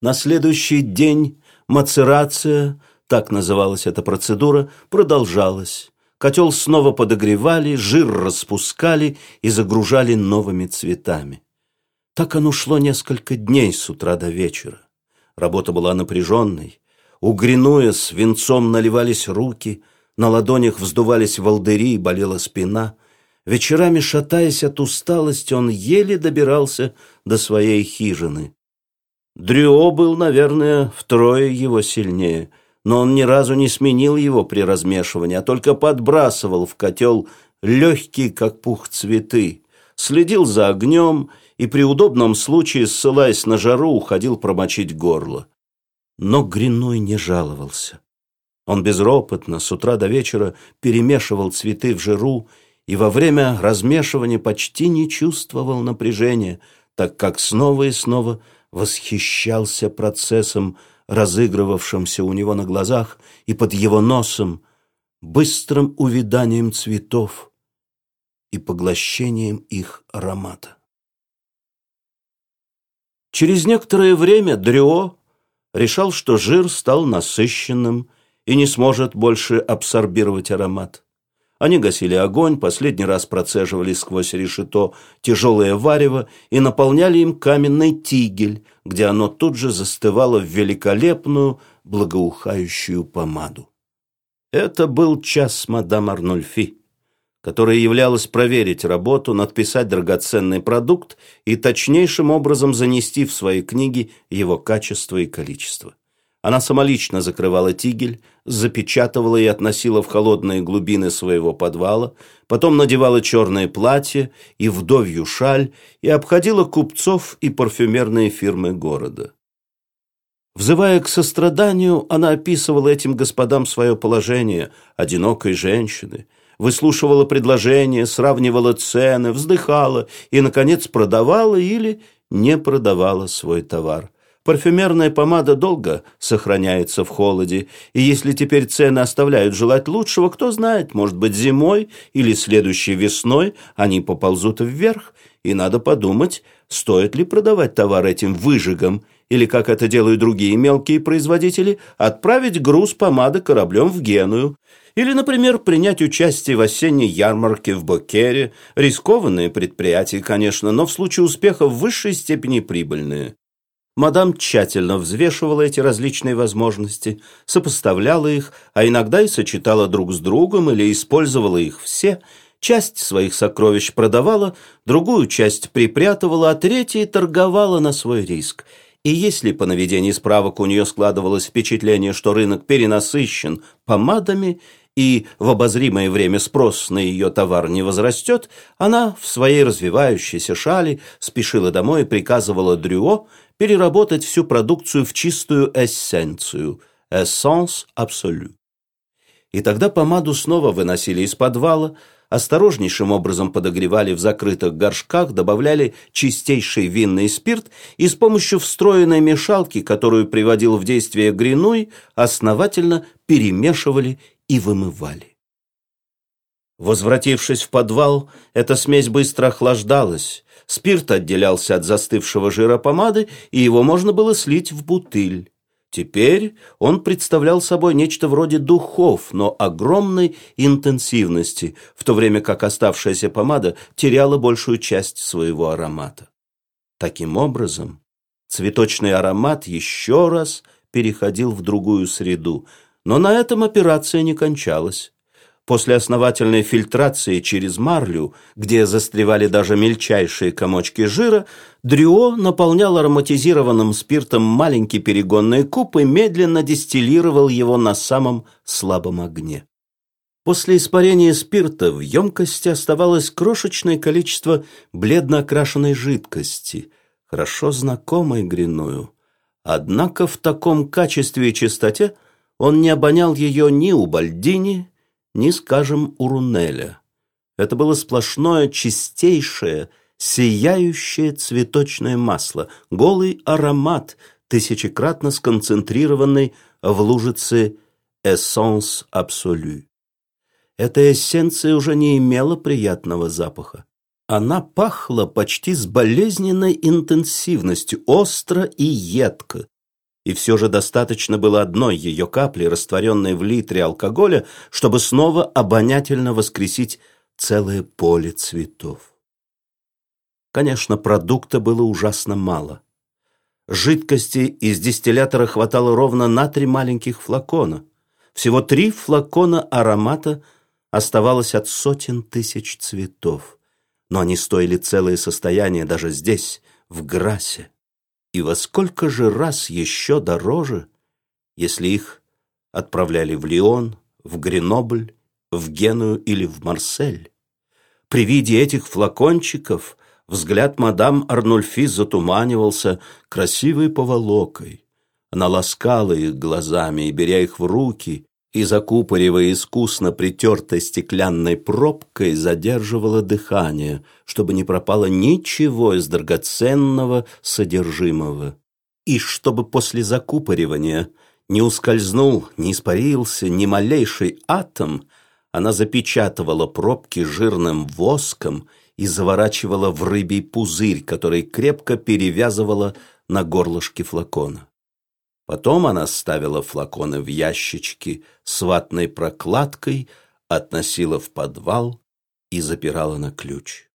На следующий день мацерация, так называлась эта процедура, продолжалась. Котел снова подогревали, жир распускали и загружали новыми цветами. Так оно шло несколько дней с утра до вечера. Работа была напряженной. У Гринуя свинцом наливались руки, на ладонях вздувались волдыри и болела спина. Вечерами, шатаясь от усталости, он еле добирался до своей хижины. Дрюо был, наверное, втрое его сильнее, но он ни разу не сменил его при размешивании, а только подбрасывал в котел легкие, как пух, цветы, следил за огнем и при удобном случае, ссылаясь на жару, уходил промочить горло. Но Гриной не жаловался. Он безропотно с утра до вечера перемешивал цветы в жиру и во время размешивания почти не чувствовал напряжения, так как снова и снова восхищался процессом, разыгрывавшимся у него на глазах и под его носом, быстрым увяданием цветов и поглощением их аромата. Через некоторое время Дрюо решал, что жир стал насыщенным и не сможет больше абсорбировать аромат. Они гасили огонь, последний раз процеживали сквозь решето тяжелое варево и наполняли им каменный тигель, где оно тут же застывало в великолепную благоухающую помаду. Это был час мадам Арнольфи которая являлась проверить работу, надписать драгоценный продукт и точнейшим образом занести в свои книги его качество и количество. Она самолично закрывала тигель, запечатывала и относила в холодные глубины своего подвала, потом надевала черное платье и вдовью шаль и обходила купцов и парфюмерные фирмы города. Взывая к состраданию, она описывала этим господам свое положение одинокой женщины – выслушивала предложения, сравнивала цены, вздыхала и, наконец, продавала или не продавала свой товар. Парфюмерная помада долго сохраняется в холоде, и если теперь цены оставляют желать лучшего, кто знает, может быть, зимой или следующей весной они поползут вверх, и надо подумать, стоит ли продавать товар этим выжигам, или, как это делают другие мелкие производители, отправить груз помады кораблем в Геную, или, например, принять участие в осенней ярмарке в Бокере. Рискованные предприятия, конечно, но в случае успеха в высшей степени прибыльные. Мадам тщательно взвешивала эти различные возможности, сопоставляла их, а иногда и сочетала друг с другом или использовала их все, часть своих сокровищ продавала, другую часть припрятывала, а третью торговала на свой риск – и если по наведении справок у нее складывалось впечатление, что рынок перенасыщен помадами и в обозримое время спрос на ее товар не возрастет, она в своей развивающейся шали спешила домой и приказывала Дрюо переработать всю продукцию в чистую эссенцию – «essence absolue». И тогда помаду снова выносили из подвала, осторожнейшим образом подогревали в закрытых горшках, добавляли чистейший винный спирт и с помощью встроенной мешалки, которую приводил в действие Гринуй, основательно перемешивали и вымывали. Возвратившись в подвал, эта смесь быстро охлаждалась, спирт отделялся от застывшего жира помады, и его можно было слить в бутыль. Теперь он представлял собой нечто вроде духов, но огромной интенсивности, в то время как оставшаяся помада теряла большую часть своего аромата. Таким образом, цветочный аромат еще раз переходил в другую среду, но на этом операция не кончалась. После основательной фильтрации через марлю, где застревали даже мельчайшие комочки жира, Дрюо наполнял ароматизированным спиртом маленький перегонный куб и медленно дистиллировал его на самом слабом огне. После испарения спирта в емкости оставалось крошечное количество бледно окрашенной жидкости, хорошо знакомой Гриную. Однако в таком качестве и чистоте он не обонял ее ни у Бальдини, ни, скажем, у Рунеля. Это было сплошное, чистейшее, сияющее цветочное масло, голый аромат, тысячекратно сконцентрированный в лужице «эссенс абсолю». Эта эссенция уже не имела приятного запаха. Она пахла почти с болезненной интенсивностью, остро и едко. И все же достаточно было одной ее капли, растворенной в литре алкоголя, чтобы снова обонятельно воскресить целое поле цветов. Конечно, продукта было ужасно мало. Жидкости из дистиллятора хватало ровно на три маленьких флакона. Всего три флакона аромата оставалось от сотен тысяч цветов. Но они стоили целое состояние даже здесь, в Грасе. И во сколько же раз еще дороже, если их отправляли в Лион, в Гренобль, в Геную или в Марсель. При виде этих флакончиков взгляд мадам Арнульфи затуманивался красивой поволокой. Она ласкала их глазами и, беря их в руки, и, закупоривая искусно притертой стеклянной пробкой, задерживала дыхание, чтобы не пропало ничего из драгоценного содержимого. И чтобы после закупоривания не ускользнул, не испарился ни малейший атом, она запечатывала пробки жирным воском и заворачивала в рыбий пузырь, который крепко перевязывала на горлышке флакона. Потом она ставила флаконы в ящички с ватной прокладкой, относила в подвал и запирала на ключ.